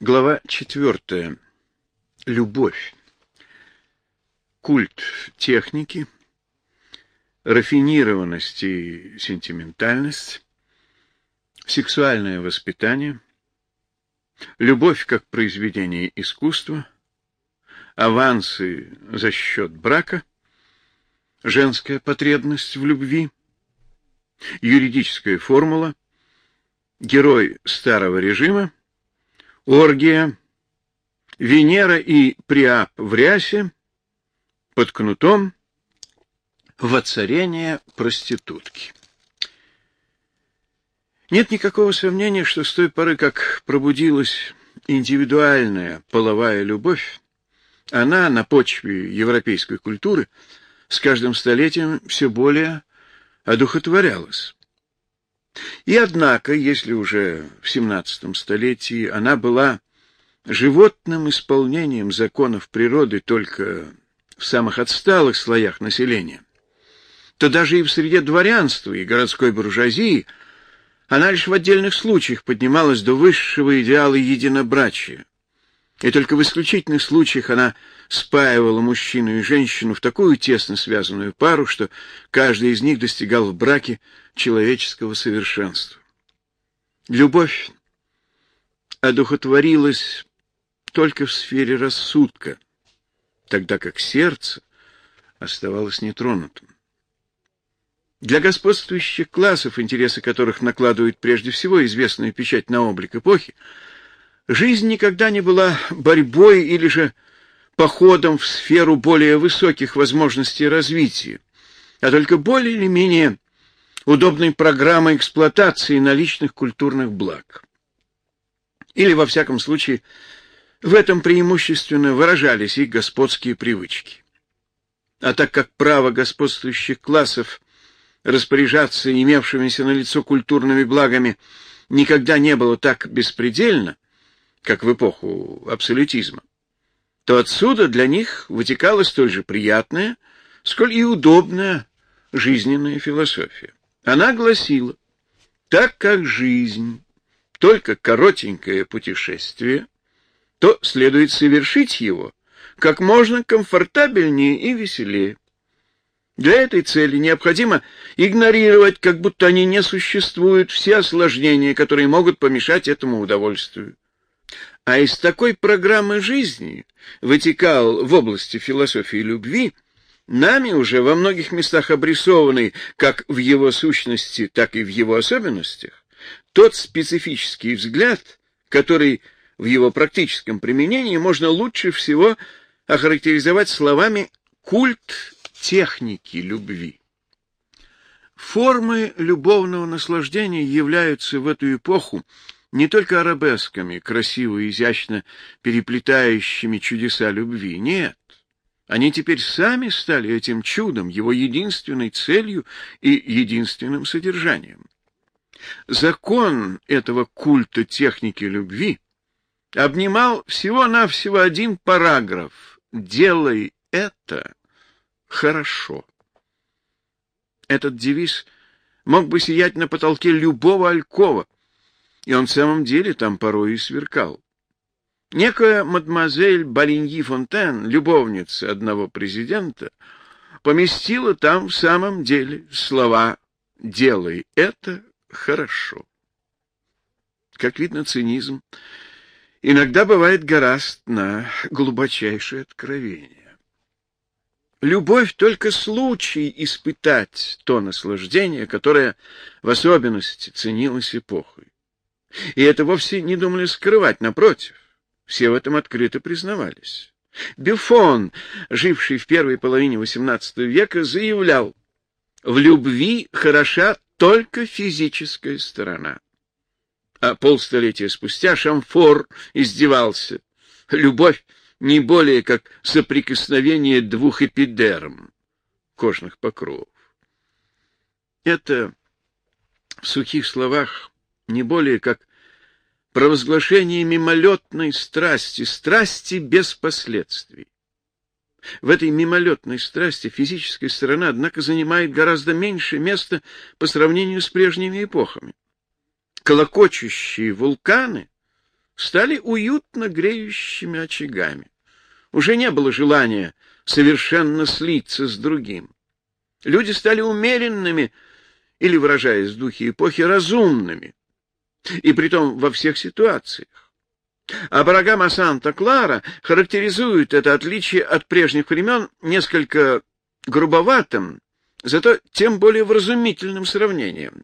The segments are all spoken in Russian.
Глава четвертая. Любовь. Культ техники, рафинированность и сентиментальность, сексуальное воспитание, любовь как произведение искусства, авансы за счет брака, женская потребность в любви, юридическая формула, герой старого режима, оргия, Венера и Приап в рясе, под кнутом, воцарение проститутки. Нет никакого сомнения, что с той поры, как пробудилась индивидуальная половая любовь, она на почве европейской культуры с каждым столетием все более одухотворялась. И однако, если уже в XVII столетии она была животным исполнением законов природы только в самых отсталых слоях населения, то даже и в среде дворянства и городской буржуазии она лишь в отдельных случаях поднималась до высшего идеала единобрачия. И только в исключительных случаях она спаивала мужчину и женщину в такую тесно связанную пару, что каждый из них достигал в браке человеческого совершенства. Любовь одухотворилась только в сфере рассудка, тогда как сердце оставалось нетронутым. Для господствующих классов, интересы которых накладывают прежде всего известную печать на облик эпохи, жизнь никогда не была борьбой или же походом в сферу более высоких возможностей развития, а только более или менее удобной программой эксплуатации наличных культурных благ. Или, во всяком случае, в этом преимущественно выражались их господские привычки. А так как право господствующих классов распоряжаться имевшимися на лицо культурными благами никогда не было так беспредельно, как в эпоху абсолютизма, то отсюда для них вытекала столь же приятная, сколь и удобная жизненная философия. Она гласила, так как жизнь только коротенькое путешествие, то следует совершить его как можно комфортабельнее и веселее. Для этой цели необходимо игнорировать, как будто они не существуют, все осложнения, которые могут помешать этому удовольствию. А из такой программы жизни вытекал в области философии любви, нами уже во многих местах обрисованный как в его сущности, так и в его особенностях, тот специфический взгляд, который в его практическом применении можно лучше всего охарактеризовать словами «культ техники любви». Формы любовного наслаждения являются в эту эпоху не только арабесками, красиво и изящно переплетающими чудеса любви, нет. Они теперь сами стали этим чудом, его единственной целью и единственным содержанием. Закон этого культа техники любви обнимал всего-навсего один параграф «Делай это хорошо». Этот девиз мог бы сиять на потолке любого алькова, и он в самом деле там порой и сверкал. Некая мадемуазель Балиньи Фонтен, любовница одного президента, поместила там в самом деле слова «делай это хорошо». Как видно, цинизм иногда бывает гораст на глубочайшее откровение. Любовь — только случай испытать то наслаждение, которое в особенности ценилось эпохой. И это вовсе не думали скрывать, напротив. Все в этом открыто признавались. Бюфон, живший в первой половине XVIII века, заявлял, в любви хороша только физическая сторона. А полстолетия спустя Шамфор издевался. Любовь не более как соприкосновение двух эпидерм, кожных покровов. Это в сухих словах не более как провозглашение мимолетной страсти, страсти без последствий. В этой мимолетной страсти физическая сторона, однако, занимает гораздо меньше места по сравнению с прежними эпохами. Колокочущие вулканы стали уютно греющими очагами. Уже не было желания совершенно слиться с другим. Люди стали умеренными, или, выражаясь в духе эпохи, разумными, и притом во всех ситуациях. А Барагама Санта-Клара характеризует это отличие от прежних времен несколько грубоватым, зато тем более вразумительным сравнением.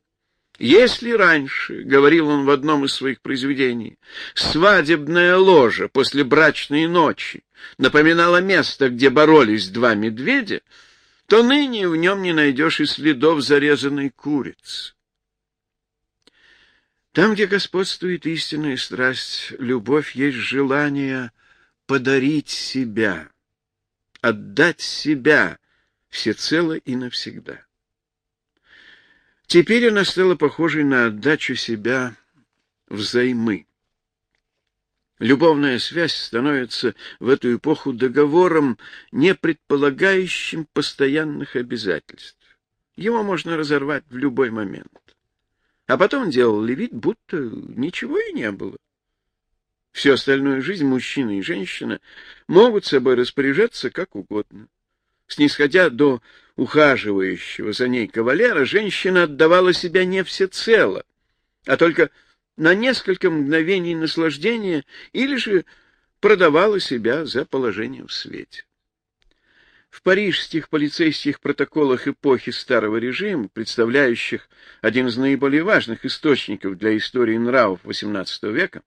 Если раньше, — говорил он в одном из своих произведений, — свадебная ложа после брачной ночи напоминала место, где боролись два медведя, то ныне в нем не найдешь и следов зарезанной курицы. Там, где господствует истинная страсть, любовь есть желание подарить себя, отдать себя всецело и навсегда. Теперь она стала похожей на отдачу себя взаймы. Любовная связь становится в эту эпоху договором, не предполагающим постоянных обязательств. Его можно разорвать в любой момент. А потом делали вид, будто ничего и не было. Всю остальную жизнь мужчина и женщина могут собой распоряжаться как угодно. Снисходя до ухаживающего за ней кавалера, женщина отдавала себя не всецело, а только на несколько мгновений наслаждения или же продавала себя за положение в свете. В парижских полицейских протоколах эпохи старого режима, представляющих один из наиболее важных источников для истории нравов XVIII века,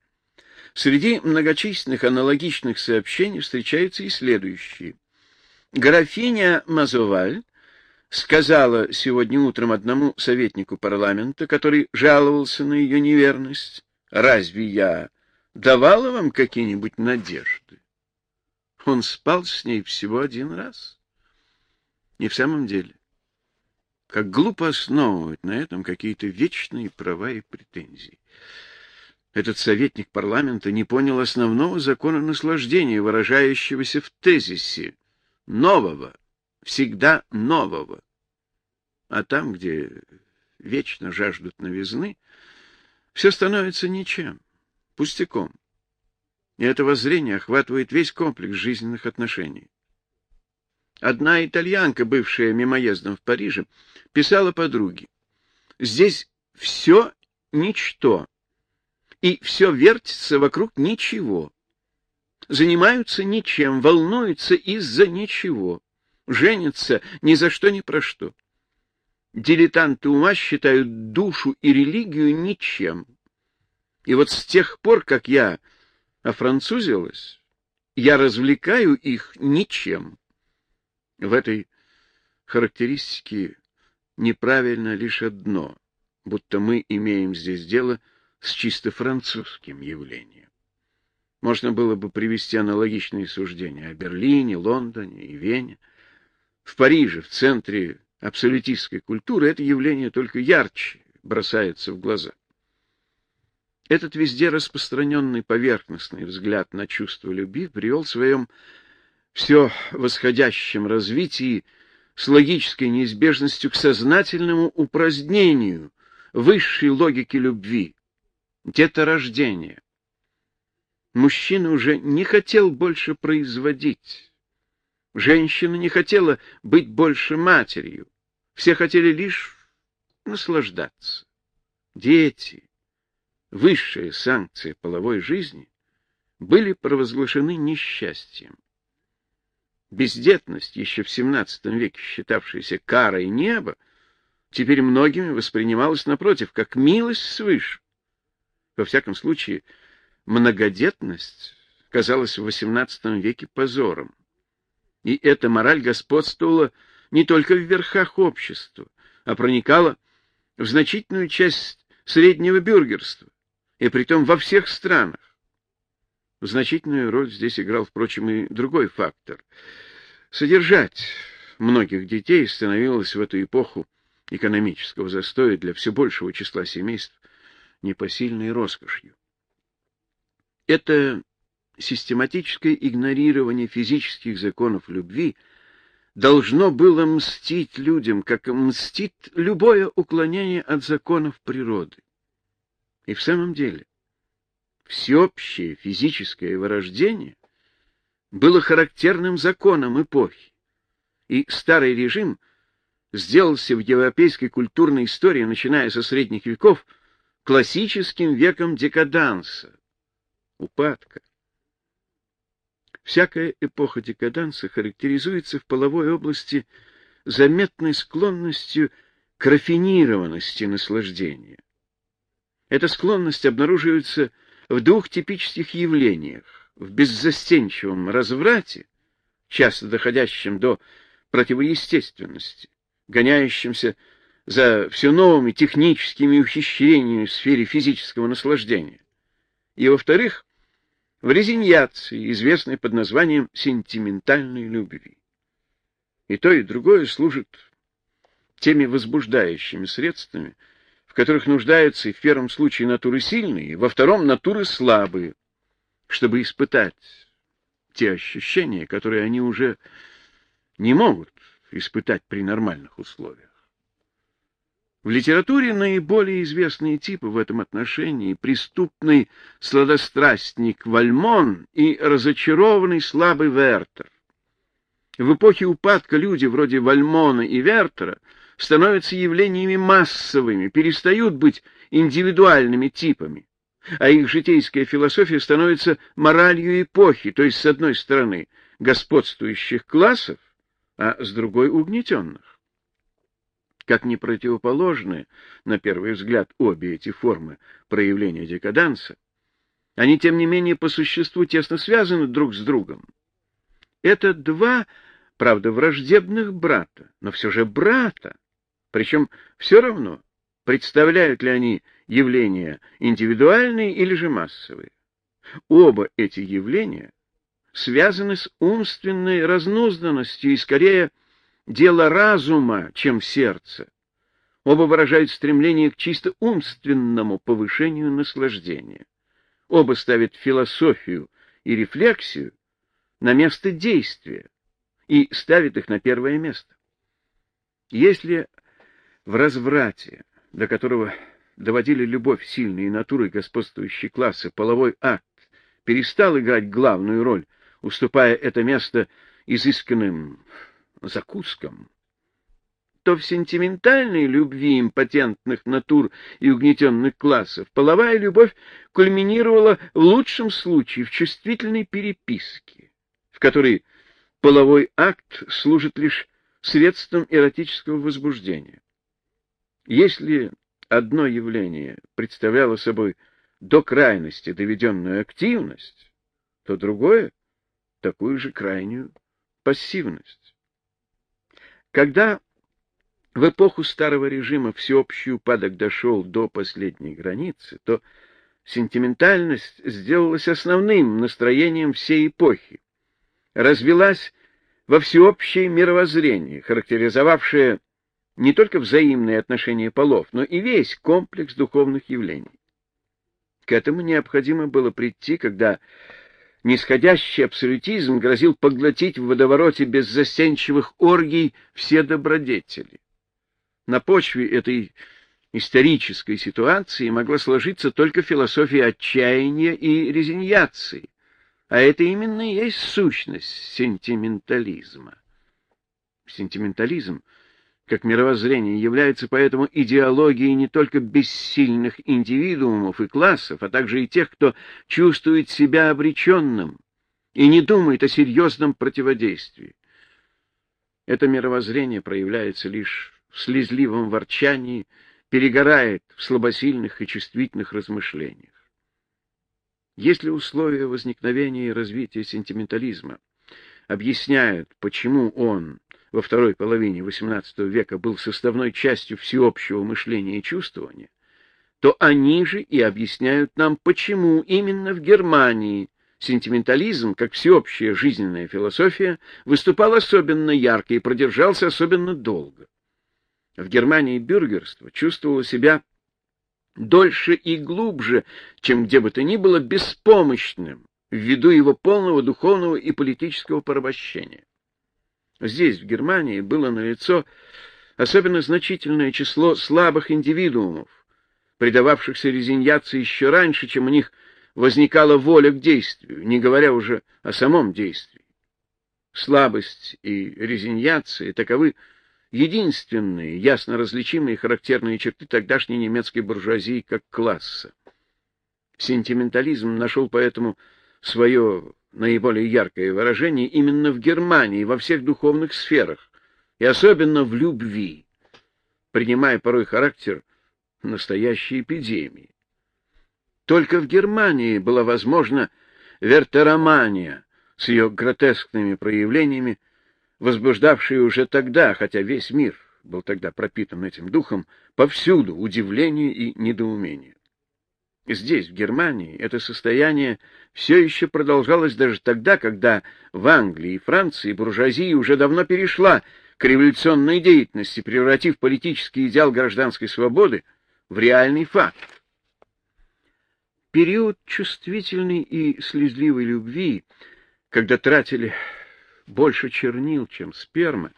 среди многочисленных аналогичных сообщений встречаются и следующие. Графиня Мазоваль сказала сегодня утром одному советнику парламента, который жаловался на ее неверность, «Разве я давала вам какие-нибудь надежды?» Он спал с ней всего один раз. И в самом деле, как глупо основывать на этом какие-то вечные права и претензии. Этот советник парламента не понял основного закона наслаждения, выражающегося в тезисе нового, всегда нового. А там, где вечно жаждут новизны, все становится ничем, пустяком. И это воззрение охватывает весь комплекс жизненных отношений. Одна итальянка, бывшая мимоездом в Париже, писала подруге, «Здесь все ничто, и все вертится вокруг ничего занимаются ничем, волнуются из-за ничего, женятся ни за что ни про что. Дилетанты ума считают душу и религию ничем. И вот с тех пор, как я офранцузилась, я развлекаю их ничем. В этой характеристике неправильно лишь одно, будто мы имеем здесь дело с чисто французским явлением. Можно было бы привести аналогичные суждения о Берлине, Лондоне и Вене. В Париже, в центре абсолютистской культуры, это явление только ярче бросается в глаза. Этот везде распространенный поверхностный взгляд на чувство любви привел в своем все восходящем развитии с логической неизбежностью к сознательному упразднению высшей логики любви, деторождения. Мужчина уже не хотел больше производить. Женщина не хотела быть больше матерью. Все хотели лишь наслаждаться. Дети, высшая санкция половой жизни, были провозглашены несчастьем. Бездетность, еще в XVII веке считавшаяся карой неба, теперь многими воспринималась, напротив, как милость свыше. Во всяком случае, многодетность казалась в XVIII веке позором. И эта мораль господствовала не только в верхах общества, а проникала в значительную часть среднего бюргерства, и притом во всех странах. Значительную роль здесь играл, впрочем, и другой фактор. Содержать многих детей становилось в эту эпоху экономического застоя для все большего числа семейств непосильной роскошью. Это систематическое игнорирование физических законов любви должно было мстить людям, как мстит любое уклонение от законов природы. И в самом деле, всеобщее физическое вырождение было характерным законом эпохи, и старый режим сделался в европейской культурной истории, начиная со средних веков, классическим веком декаданса, упадка. Всякая эпоха декаданса характеризуется в половой области заметной склонностью к рафинированности наслаждения. Эта склонность обнаруживается в двух типических явлениях — в беззастенчивом разврате, часто доходящем до противоестественности, гоняющемся за все новыми техническими ухищрениями в сфере физического наслаждения, и, во-вторых, в резиньяции, известной под названием сентиментальной любви. И то, и другое служит теми возбуждающими средствами, в которых нуждаются в первом случае натуры сильные, во втором — натуры слабые, чтобы испытать те ощущения, которые они уже не могут испытать при нормальных условиях. В литературе наиболее известные типы в этом отношении — преступный сладострастник Вальмон и разочарованный слабый Вертер. В эпохе упадка люди вроде Вальмона и Вертера становятся явлениями массовыми, перестают быть индивидуальными типами, а их житейская философия становится моралью эпохи, то есть, с одной стороны, господствующих классов, а с другой — угнетенных как не противоположны, на первый взгляд, обе эти формы проявления декаданса, они, тем не менее, по существу тесно связаны друг с другом. Это два, правда, враждебных брата, но все же брата, причем все равно, представляют ли они явления индивидуальные или же массовые. Оба эти явления связаны с умственной разнузданностью и, скорее, дело разума, чем сердца. Оба выражают стремление к чисто умственному повышению наслаждения. Оба ставят философию и рефлексию на место действия и ставят их на первое место. Если в разврате, до которого доводили любовь сильные натуры господствующие классы, половой акт перестал играть главную роль, уступая это место изысканным закускам, то в сентиментальной любви импотентных натур и угнетенных классов половая любовь кульминировала в лучшем случае в чувствительной переписке, в которой половой акт служит лишь средством эротического возбуждения. Если одно явление представляло собой до крайности доведенную активность, то другое — такую же крайнюю пассивность. Когда в эпоху старого режима всеобщий упадок дошел до последней границы, то сентиментальность сделалась основным настроением всей эпохи, развелась во всеобщее мировоззрение, характеризовавшее не только взаимные отношения полов, но и весь комплекс духовных явлений. К этому необходимо было прийти, когда нисходящий абсолютизм грозил поглотить в водовороте беззастенчивых оргий все добродетели. На почве этой исторической ситуации могла сложиться только философия отчаяния и резиньяции, а это именно и есть сущность сентиментализма. Сентиментализм — как мировоззрение является поэтому идеологией не только бессильных индивидуумов и классов, а также и тех, кто чувствует себя обреченным и не думает о серьезном противодействии. Это мировоззрение проявляется лишь в слезливом ворчании, перегорает в слабосильных и чувствительных размышлениях. Если условия возникновения и развития сентиментализма объясняют, почему он во второй половине XVIII века был составной частью всеобщего мышления и чувствования, то они же и объясняют нам, почему именно в Германии сентиментализм, как всеобщая жизненная философия, выступал особенно ярко и продержался особенно долго. В Германии бюргерство чувствовало себя дольше и глубже, чем где бы то ни было беспомощным, ввиду его полного духовного и политического порабощения. Здесь, в Германии, было налицо особенно значительное число слабых индивидуумов, предававшихся резиньяции еще раньше, чем у них возникала воля к действию, не говоря уже о самом действии. Слабость и резиньяция — таковы единственные, ясно различимые характерные черты тогдашней немецкой буржуазии как класса. Сентиментализм нашел поэтому свое наиболее яркое выражение именно в Германии, во всех духовных сферах, и особенно в любви, принимая порой характер настоящей эпидемии. Только в Германии была возможна вертеромания с ее гротескными проявлениями, возбуждавшая уже тогда, хотя весь мир был тогда пропитан этим духом, повсюду удивление и недоумение. Здесь, в Германии, это состояние все еще продолжалось даже тогда, когда в Англии и Франции буржуазия уже давно перешла к революционной деятельности, превратив политический идеал гражданской свободы в реальный факт. Период чувствительной и слезливой любви, когда тратили больше чернил, чем спермы,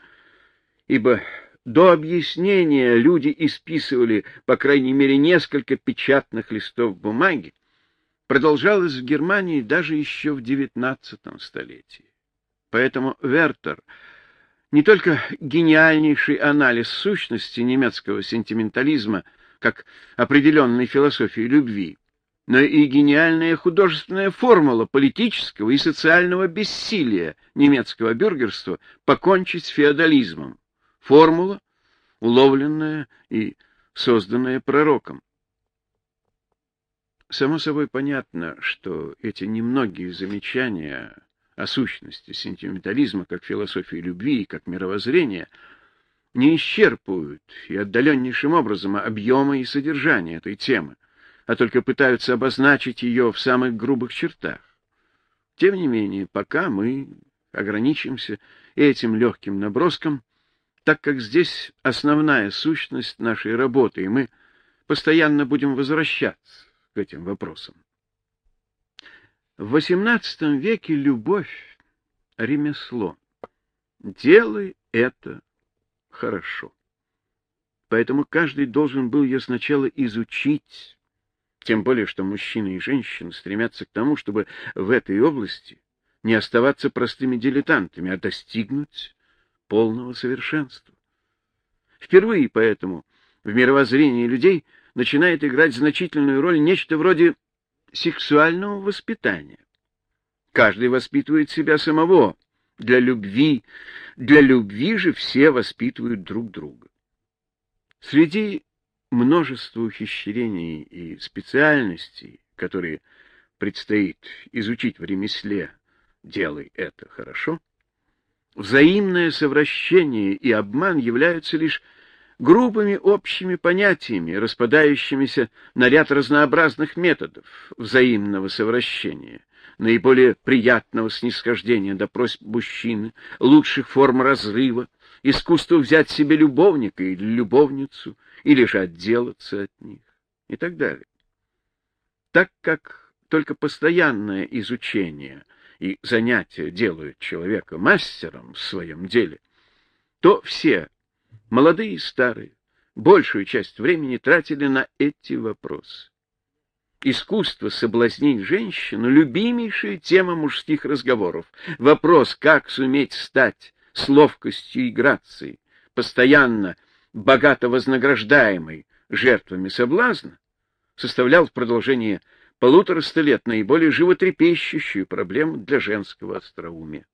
ибо до объяснения люди исписывали, по крайней мере, несколько печатных листов бумаги, продолжалось в Германии даже еще в XIX столетии. Поэтому Вертер не только гениальнейший анализ сущности немецкого сентиментализма как определенной философии любви, но и гениальная художественная формула политического и социального бессилия немецкого бюргерства покончить с феодализмом. Формула, уловленная и созданная пророком. Само собой понятно, что эти немногие замечания о сущности сентиментализма как философии любви и как мировоззрения не исчерпывают и отдаленнейшим образом объема и содержания этой темы, а только пытаются обозначить ее в самых грубых чертах. Тем не менее, пока мы ограничимся этим легким наброском, так как здесь основная сущность нашей работы, и мы постоянно будем возвращаться к этим вопросам. В XVIII веке любовь — ремесло. Делай это хорошо. Поэтому каждый должен был ее сначала изучить, тем более, что мужчины и женщины стремятся к тому, чтобы в этой области не оставаться простыми дилетантами, а достигнуть полного совершенства. Впервые поэтому в мировоззрении людей начинает играть значительную роль нечто вроде сексуального воспитания. Каждый воспитывает себя самого для любви, для любви же все воспитывают друг друга. Среди множества ухищрений и специальностей, которые предстоит изучить в ремесле, делай это хорошо, взаимное совращение и обман являются лишь грубыми общими понятиями, распадающимися на ряд разнообразных методов взаимного совращения, наиболее приятного снисхождения до просьб мужчины, лучших форм разрыва, искусство взять себе любовника или любовницу, или же отделаться от них и так далее. Так как только постоянное изучение и занятия делают человека мастером в своем деле, то все молодые и старые, большую часть времени тратили на эти вопросы. Искусство соблазнить женщину — любимейшая тема мужских разговоров. Вопрос, как суметь стать с ловкостью и грацией, постоянно богато вознаграждаемой жертвами соблазна, составлял в продолжении полутораста лет наиболее животрепещущую проблему для женского остроумия.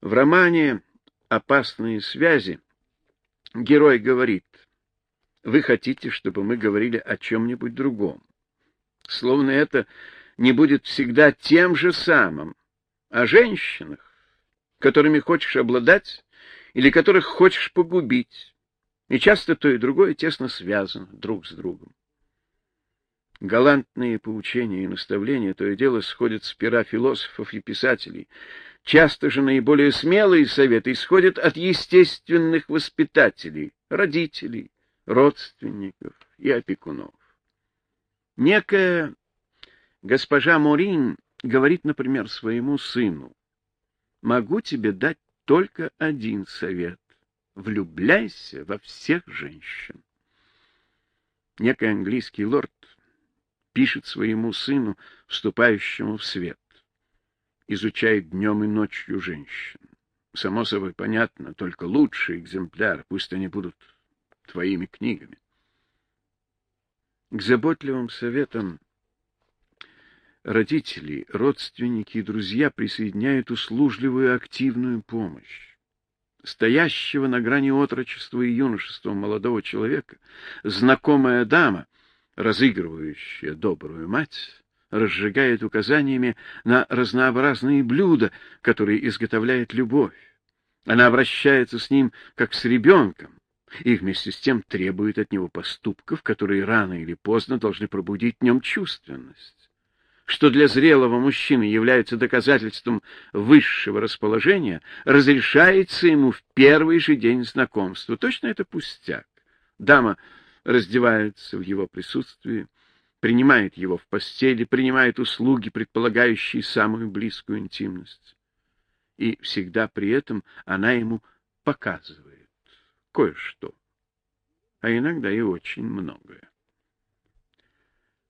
В романе «Опасные связи» Герой говорит, вы хотите, чтобы мы говорили о чем-нибудь другом. Словно это не будет всегда тем же самым. О женщинах, которыми хочешь обладать или которых хочешь погубить. И часто то и другое тесно связано друг с другом. Галантные поучения и наставления то и дело сходят с пера философов и писателей, Часто же наиболее смелые советы исходят от естественных воспитателей, родителей, родственников и опекунов. Некая госпожа Морин говорит, например, своему сыну, «Могу тебе дать только один совет. Влюбляйся во всех женщин». Некий английский лорд пишет своему сыну, вступающему в свет. Изучает днем и ночью женщин. Само собой понятно, только лучший экземпляр, пусть они будут твоими книгами. К заботливым советам родители, родственники и друзья присоединяют услужливую активную помощь. Стоящего на грани отрочества и юношества молодого человека, знакомая дама, разыгрывающая добрую мать, разжигает указаниями на разнообразные блюда, которые изготовляет любовь. Она обращается с ним как с ребенком, и вместе с тем требует от него поступков, которые рано или поздно должны пробудить в нем чувственность. Что для зрелого мужчины является доказательством высшего расположения, разрешается ему в первый же день знакомства. Точно это пустяк. Дама раздевается в его присутствии, принимает его в постели, принимает услуги, предполагающие самую близкую интимность. И всегда при этом она ему показывает кое-что, а иногда и очень многое.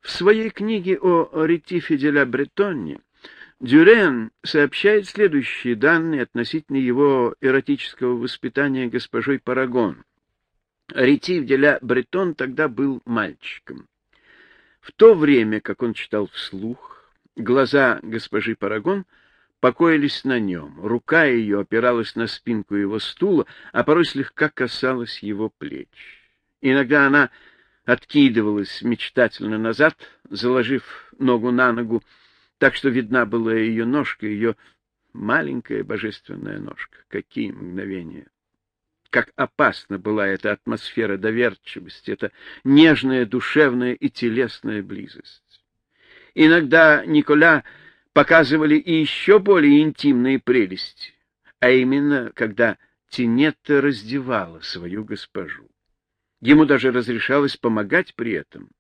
В своей книге о Ретифе де ла Бретонне Дюрен сообщает следующие данные относительно его эротического воспитания госпожой Парагон. Ретиф де ла Бретон тогда был мальчиком. В то время, как он читал вслух, глаза госпожи Парагон — покоились на нем. Рука ее опиралась на спинку его стула, а порой слегка касалась его плеч. Иногда она откидывалась мечтательно назад, заложив ногу на ногу, так что видна была ее ножка, ее маленькая божественная ножка. Какие мгновения! Как опасна была эта атмосфера доверчивости, эта нежная душевная и телесная близость. Иногда Николя показывали и еще более интимные прелести, а именно, когда Тинетта раздевала свою госпожу. Ему даже разрешалось помогать при этом,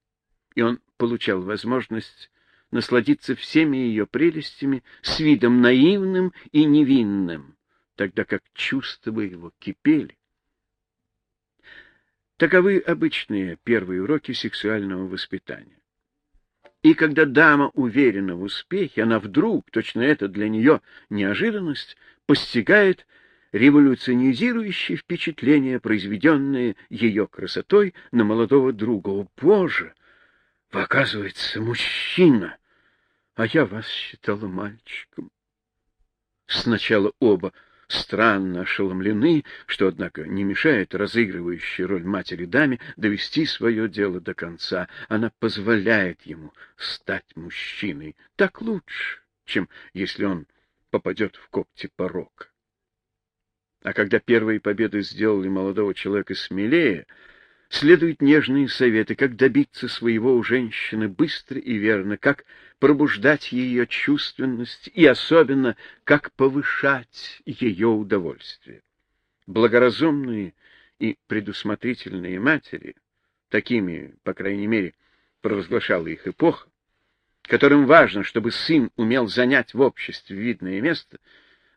и он получал возможность насладиться всеми ее прелестями с видом наивным и невинным, тогда как чувства его кипели. Таковы обычные первые уроки сексуального воспитания. И когда дама уверена в успехе, она вдруг, точно это для нее неожиданность, постигает революционизирующие впечатления, произведенные ее красотой на молодого друга. О, Боже! Вы, оказывается, мужчина, а я вас считала мальчиком. Сначала оба странно ошеломлены, что, однако, не мешает разыгрывающей роль матери даме довести свое дело до конца. Она позволяет ему стать мужчиной. Так лучше, чем если он попадет в когти порока. А когда первые победы сделали молодого человека смелее, следуют нежные советы, как добиться своего у женщины быстро и верно, как пробуждать ее чувственность и особенно, как повышать ее удовольствие. Благоразумные и предусмотрительные матери, такими, по крайней мере, провозглашала их эпоха, которым важно, чтобы сын умел занять в обществе видное место,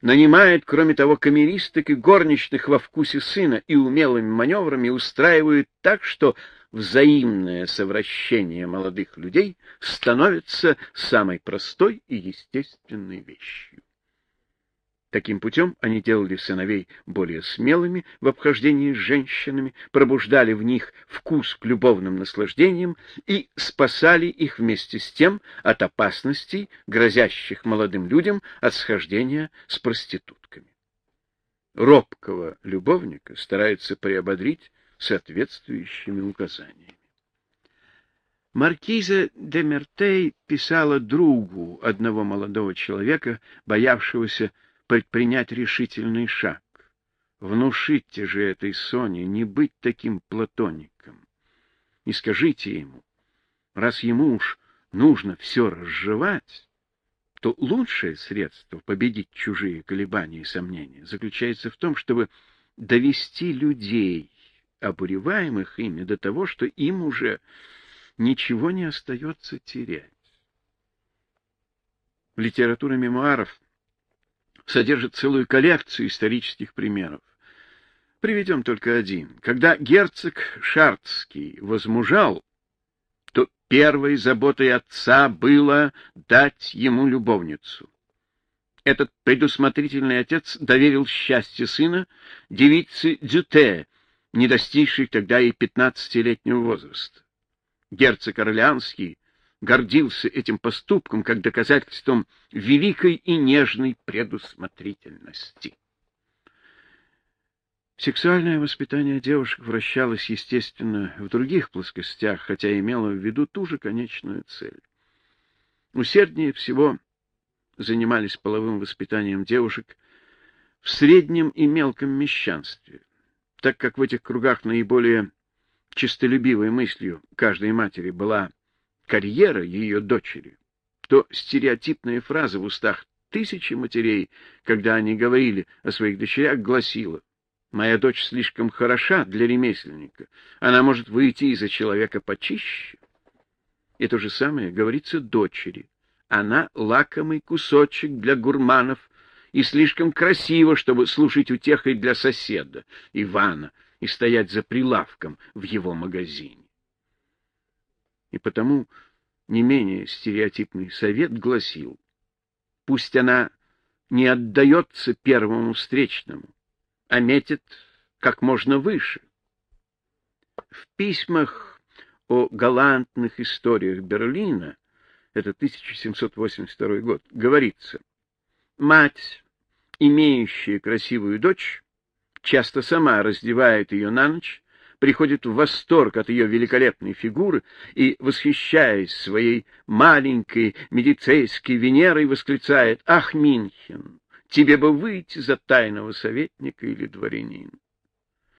нанимает, кроме того, камеристок и горничных во вкусе сына и умелыми маневрами устраивает так, что взаимное совращение молодых людей становится самой простой и естественной вещью. Таким путем они делали сыновей более смелыми в обхождении с женщинами, пробуждали в них вкус к любовным наслаждениям и спасали их вместе с тем от опасностей, грозящих молодым людям от схождения с проститутками. Робкого любовника стараются приободрить соответствующими указаниями. Маркиза де Мертей писала другу одного молодого человека, боявшегося предпринять решительный шаг. Внушите же этой Соне не быть таким платоником. И скажите ему, раз ему уж нужно все разжевать, то лучшее средство победить чужие колебания и сомнения заключается в том, чтобы довести людей, обуреваемых ими, до того, что им уже ничего не остается терять. Литература мемуаров содержит целую коллекцию исторических примеров. Приведем только один. Когда герцог Шартский возмужал, то первой заботой отца было дать ему любовницу. Этот предусмотрительный отец доверил счастье сына девице Дюте, не достигшей тогда и пятнадцатилетнего возраста. Герцог Орлеанский гордился этим поступком как доказательством великой и нежной предусмотрительности. Сексуальное воспитание девушек вращалось, естественно, в других плоскостях, хотя имело в виду ту же конечную цель. Усерднее всего занимались половым воспитанием девушек в среднем и мелком мещанстве, так как в этих кругах наиболее честолюбивой мыслью каждой матери была карьера ее дочери, то стереотипная фраза в устах тысячи матерей, когда они говорили о своих дочерях, гласила «Моя дочь слишком хороша для ремесленника, она может выйти из-за человека почище». И то же самое говорится дочери. Она лакомый кусочек для гурманов и слишком красиво, чтобы служить утехой для соседа, Ивана, и стоять за прилавком в его магазине. И потому не менее стереотипный совет гласил, пусть она не отдается первому встречному, а метит как можно выше. В письмах о галантных историях Берлина это 1782 год, говорится, мать, имеющая красивую дочь, часто сама раздевает ее на ночь, приходит в восторг от ее великолепной фигуры и, восхищаясь своей маленькой медицейской Венерой, восклицает «Ах, Минхен, тебе бы выйти за тайного советника или дворянина!»